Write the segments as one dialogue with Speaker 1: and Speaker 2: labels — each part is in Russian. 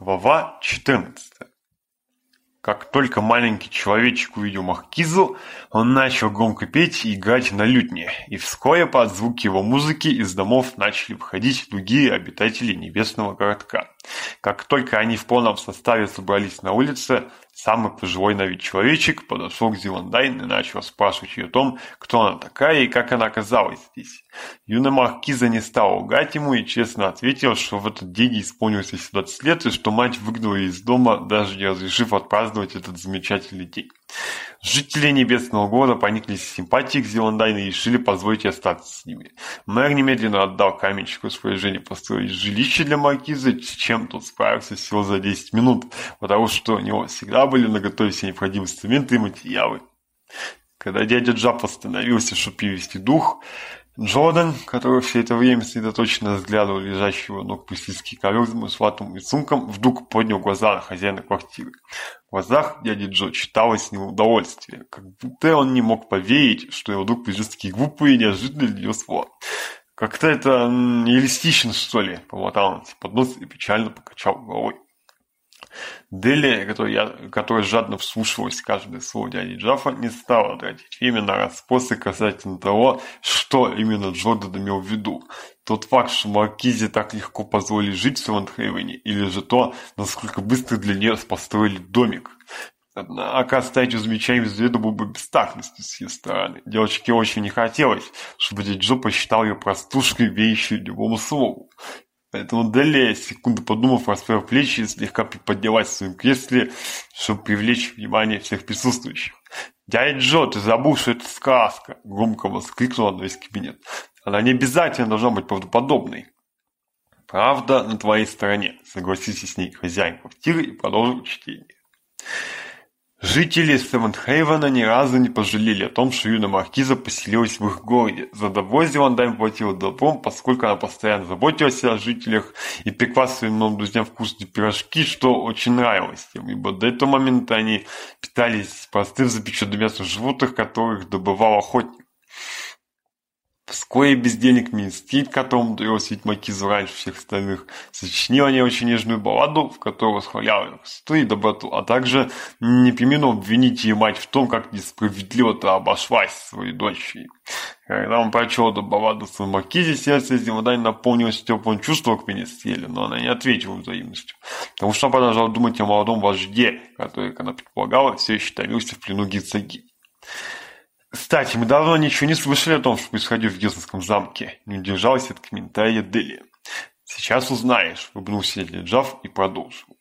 Speaker 1: Глава 14. Как только маленький человечек увидел Махкизу, он начал громко петь и играть на лютне, и вскоре под звуки его музыки из домов начали выходить другие обитатели небесного городка. Как только они в полном составе собрались на улице, самый пожилой на вид человечек подошел к Зеландайн и начал спрашивать ее о том, кто она такая и как она оказалась здесь. Юная маркиза не стала лгать ему и честно ответила, что в этот день ей исполнилось 17 лет и что мать выгнала ее из дома, даже не разрешив отпраздновать этот замечательный день. Жители Небесного города прониклись симпатией к Зеландайне и решили позволить ей остаться с ними. Мэр немедленно отдал каменщику распоряжение построить жилище для маркизы, чем чем тот справился всего за 10 минут, потому что у него всегда были наготове все необходимые инструменты и материалы. Когда дядя Джаб остановился, чтобы перевести дух, Джордан, который все это время сосредоточенно разглядывал лежащего ног пустильский ковер с мусватом и сумком, вдруг поднял глаза на хозяина квартиры. В глазах дяди Джо читалось неудовольствие, как будто он не мог поверить, что его друг придет такие глупые и неожиданные для него слова. Как-то это нереалистично, что ли, помотал он под и печально покачал головой. Делия, которая, которая жадно вслушивалась в каждое слово дяди Джафа, не стала тратить время на расспросы касательно того, что именно Джордан имел в виду. Тот факт, что Маркизе так легко позволили жить в Севантхейвене, или же то, насколько быстро для нее построили домик. Оказывается, эти замечания взведу был бы бестактность, естественно. Девочке очень не хотелось, чтобы Диджо посчитал ее простушкой, вещью любому слову. Поэтому Делия, секунду подумав, расправив плечи и слегка приподнялась в своем кресле, чтобы привлечь внимание всех присутствующих. «Дядя Джо, ты забыл, что это сказка!» — громко воскликнула она из кабинета. «Она не обязательно должна быть правдоподобной». «Правда на твоей стороне», — согласился с ней хозяин квартиры и продолжил чтение. Жители Севентхейвена ни разу не пожалели о том, что юная маркиза поселилась в их городе. За добро Зеландайм платил добром, поскольку она постоянно заботилась о жителях и пекла своим новым друзьям вкусные пирожки, что очень нравилось им, ибо до этого момента они питались простым запеченным мясом животных, которых добывал охотник. Вскоре без денег Минстит, которому удалось ведьмаки зраньше всех остальных, сочинил о очень нежную балладу, в которой восхвалял ее красоту и доброту, а также не применил обвинить ее мать в том, как несправедливо-то обошлась своей дочери. Когда он прочел эту балладу с Макизи, сердце Зимодай наполнилось теплым чувством к Министреле, но она не ответила взаимностью, потому что продолжала думать о молодом вожде, который, как она предполагала, все еще томился в плену Гицаги. Кстати, мы давно ничего не слышали о том, что происходило в Гизонском замке. Не удержалась от комментария Дели. Сейчас узнаешь, улыбнулся Леджав и продолжил.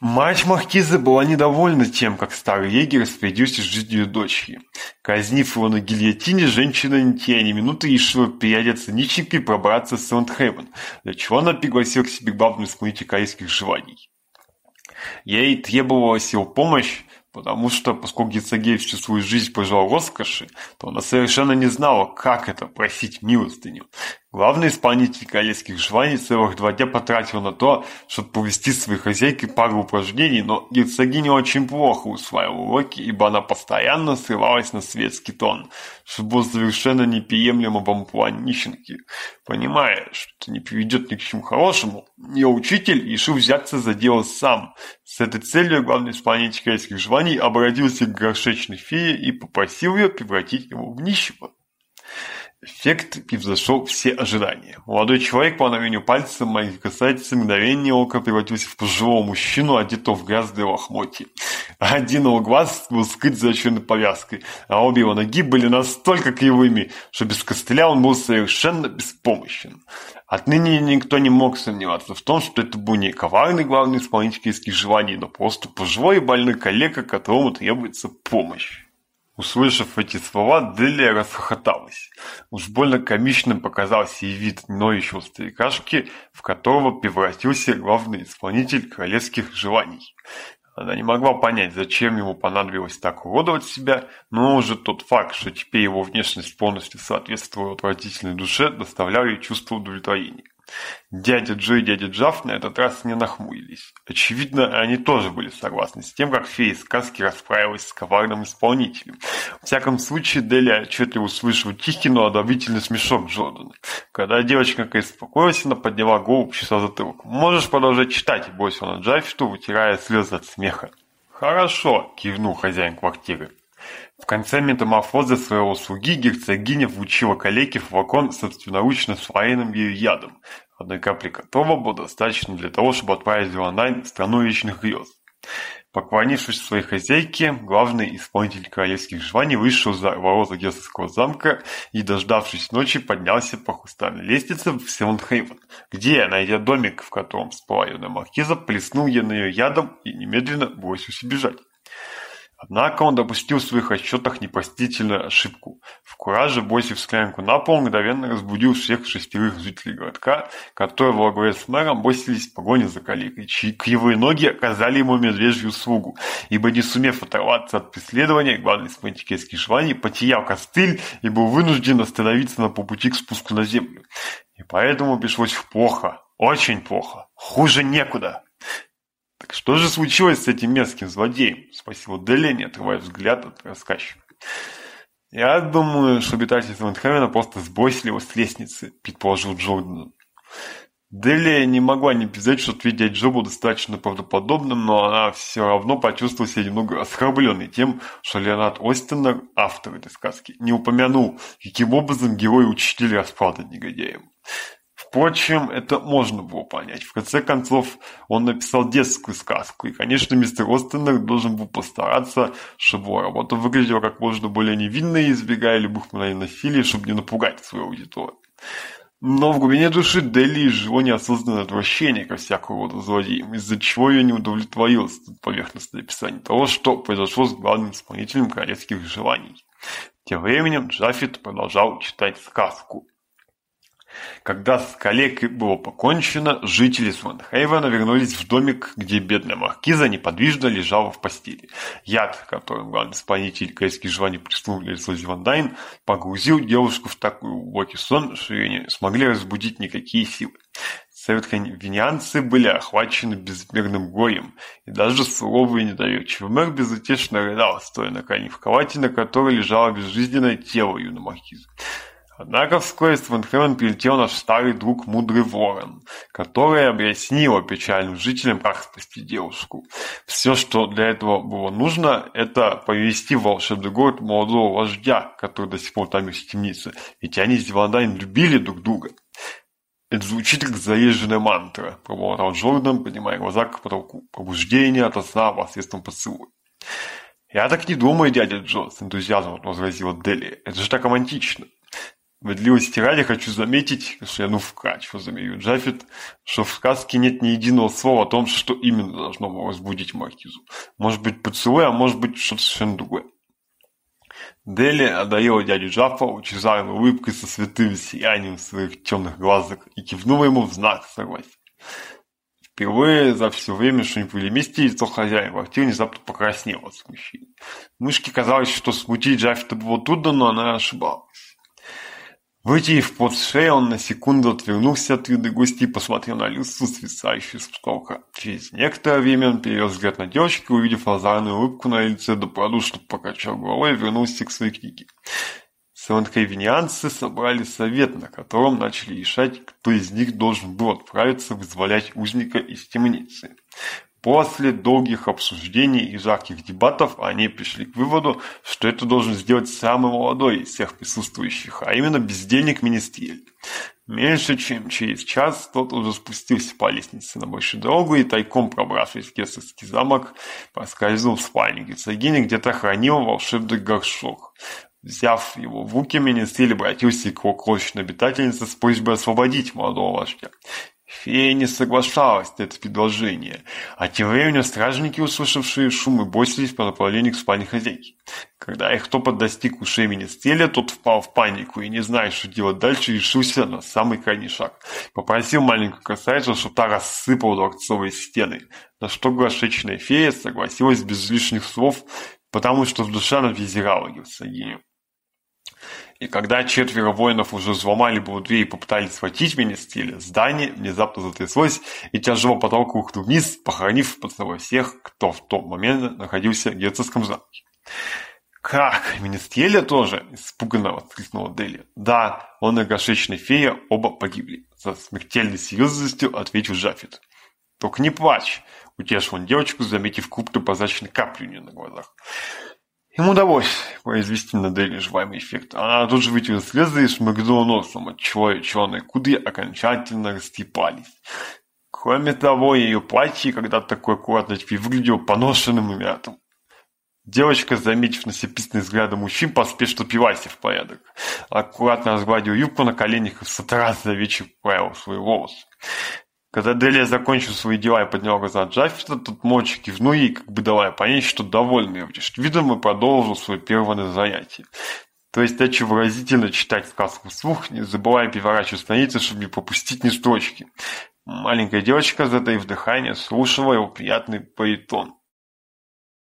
Speaker 1: Мать Маркиза была недовольна тем, как старый егерь распорядился с жизнью дочери. Казнив его на гильотине, женщина не теряя ни минуты решила переодеться нищенкой и пробраться в Сент-Хэвен, для чего она пригласила к себе главную исполнителя корейских желаний. Ей требовалась его помощь, Потому что, поскольку Гицагей всю свою жизнь пожил роскоши, то она совершенно не знала, как это просить милостыню. Главный исполнитель корейских желаний целых два дня потратил на то, чтобы повести своей хозяйке пару упражнений, но герцогиня очень плохо усваивала уроки, ибо она постоянно ссылалась на светский тон, что было совершенно неприемлемо в амплуане нищенки. Понимая, что это не приведет ни к чему хорошему, ее учитель решил взяться за дело сам. С этой целью главный исполнитель корейских жваний обратился к горшечной фее и попросил ее превратить его в нищего эффект превзошел все ожидания. Молодой человек по мановению пальца моих касательницы мгновение ока превратился в пожилого мужчину, одетого в грязные лохмотья. Один его глаз был скрыт зачерной повязкой, а обе его ноги были настолько кривыми, что без костыля он был совершенно беспомощен. Отныне никто не мог сомневаться в том, что это был не коварный главный исполнитель желаний, но просто пожилой и больной коллега, которому требуется помощь. Услышав эти слова, Делия расхохоталась. Уж больно комичным показался и вид ноющего старикашки, в которого превратился главный исполнитель королевских желаний. Она не могла понять, зачем ему понадобилось так уродовать себя, но уже тот факт, что теперь его внешность полностью соответствовала отвратительной душе, доставлял ей чувство удовлетворения. Дядя Джо и дядя Джав на этот раз не нахмурились. Очевидно, они тоже были согласны с тем, как фея сказки расправилась с коварным исполнителем. В всяком случае, Дели отчетливо услышал тихий, но одобрительный смешок Джордана. Когда девочка наконец успокоилась, она подняла голову, часа затылок. «Можешь продолжать читать», — бросил она Джав, что вытирая слезы от смеха. «Хорошо», — кивнул хозяин квартиры. В конце метаморфозы своего слуги герцогиня влучила калеке флакон собственноручно сваренным ею ядом. Одной капли Прикатова был достаточно для того, чтобы отправить Леонайн в страну вечных грез. Поклонившись своей хозяйке, главный исполнитель королевских желаний вышел за ворота Герцогского замка и, дождавшись ночи, поднялся по хрустальной лестнице в Севенхейвен, где, найдя домик, в котором спала юная маркиза, плеснул я на ее ядом и немедленно бросился бежать. Однако он допустил в своих отчетах непростительную ошибку. В кураже, бросив склянку на пол, мгновенно разбудил всех шестерых жителей городка, которые во главе с мэром бросились в погоне за коллегой, чьи кривые ноги оказали ему медвежью услугу, ибо не сумев оторваться от преследования, главный смантикетский швани потерял костыль и был вынужден остановиться на полпути к спуску на землю. И поэтому пришлось плохо, очень плохо, хуже некуда. Так что же случилось с этим мерзким злодеем? Спросил Делли, не отрывая взгляд от рассказчика. Я думаю, что обитатели Сандхэмена просто сбросили его с лестницы, предположил Джордан. Делия не могла не признать, что ответ Джо был достаточно правдоподобным, но она все равно почувствовала себя немного оскорбленной тем, что Леонард Остинер, автор этой сказки, не упомянул, каким образом герои учителя расправданы негодяем. Впрочем, это можно было понять. В конце концов, он написал детскую сказку, и, конечно, мистер Остенер должен был постараться, чтобы его работа выглядела как можно более невинной, избегая любых монофилий, чтобы не напугать свою аудиторию. Но в глубине души Дели жило неосознанное отвращение ко всякого рода злодеям, из-за чего ее не удовлетворилось поверхностное описание того, что произошло с главным исполнителем королевских желаний. Тем временем Джаффит продолжал читать сказку. Когда с коллегой было покончено, жители Суанхейвена вернулись в домик, где бедная маркиза неподвижно лежала в постели. Яд, которым главный исполнитель корейских желаний прислуг Лерсози Ван погрузил девушку в такой глубокий сон, что ее не смогли разбудить никакие силы. Советханьвинянцы были охвачены безмерным горем, и даже слово недоверчивый мэр безутешно рыдал, стоя на коне в кровати, на которой лежало безжизненное тело юной маркизы. Однако вскоре Свентхевен прилетел наш старый друг Мудрый Ворон, который объяснил печальным жителям, как спасти девушку. Все, что для этого было нужно, это повести в волшебный город молодого вождя, который до сих пор там в темнице, ведь они с Дивандаем любили друг друга. Это звучит как заезженная мантра, пробовал Джордан, поднимая глаза к потолку. Пробуждение от сна посредством поцелуя. «Я так не думаю, дядя Джо», — с энтузиазмом возразила Дели. «Это же так романтично». Водливости ради хочу заметить, что я ну вкач, что замею Джаффет, что в сказке нет ни единого слова о том, что именно должно возбудить маркизу. Может быть поцелуй, а может быть что-то совершенно другое. Дели одарила дядю Джафа лучезарной улыбкой со святым сиянием своих темных глазок и кивнула ему в знак согласия. Впервые за все время, что они были вместе, лицо хозяина квартиры внезапно покраснело от смущения. Мышке казалось, что смутить Джаффета было трудно, но она ошибалась. Выйдив под шеи, он на секунду отвернулся от виды гостей и посмотрел на Люсу, свисающую с потолка. Через некоторое время он перевел взгляд на девочку, увидев лазарную улыбку на лице, добродушно покачал головой и вернулся к своей книге. Сент-Кайвинианцы собрали совет, на котором начали решать, кто из них должен был отправиться вызволять узника из темницы. После долгих обсуждений и жарких дебатов они пришли к выводу, что это должен сделать самый молодой из всех присутствующих, а именно бездельник министрель. Меньше чем через час тот уже спустился по лестнице на большую дорогу и тайком пробравшись в Кесарский замок, проскользнул в спальню Герцогини, где-то хранил волшебный горшок. Взяв его в руки, Менестрель обратился к его крошечной обитательнице с просьбой освободить молодого вождя. Фея не соглашалась на это предложение, а тем временем стражники, услышавшие шум, бросились по направлению к спальне хозяйки. Когда их топот достиг ушей Министреля, тот впал в панику и, не зная, что делать дальше, решился на самый крайний шаг. Попросил маленькую красавицу, чтобы та рассыпала дворцовые стены, на что глашечная фея согласилась без лишних слов, потому что в душе она презирала герцогиню. И когда четверо воинов уже взломали было дверь и попытались схватить меня с здание внезапно затряслось и тяжело потолку ухнул вниз, похоронив под собой всех, кто в тот момент находился в герцогском замке. «Как? Министрелия тоже?» – испуганно воскликнула Дели. «Да, он и горшечная фея оба погибли», – со смертельной серьезностью ответил Жафит. «Только не плачь», – утешил он девочку, заметив крупную прозрачную каплю у нее на глазах. Ему удалось произвести на деле желаемый эффект, а тут же ведь разрезы шмыгнуло носом, отчего и черные куды окончательно растрепались. Кроме того, ее платье, когда такой аккуратно теперь выглядело поношенным и мятым. Девочка, заметив насеписный взглядом мужчин, поспешно пивайся в порядок. Аккуратно разгладил юбку на коленях и в сотый раз за вечер поправил свои волосы. Когда Делия закончил свои дела и поднял глаза от Джаффета, тот молча кивнул ей, как бы давая понять, что довольный им. Видимо, продолжил свое первое занятие. То есть дача выразительно читать сказку вслух, не забывая переворачивать страницы, чтобы не пропустить ни строчки. Маленькая девочка, затаив дыхание, слушала его приятный паритон.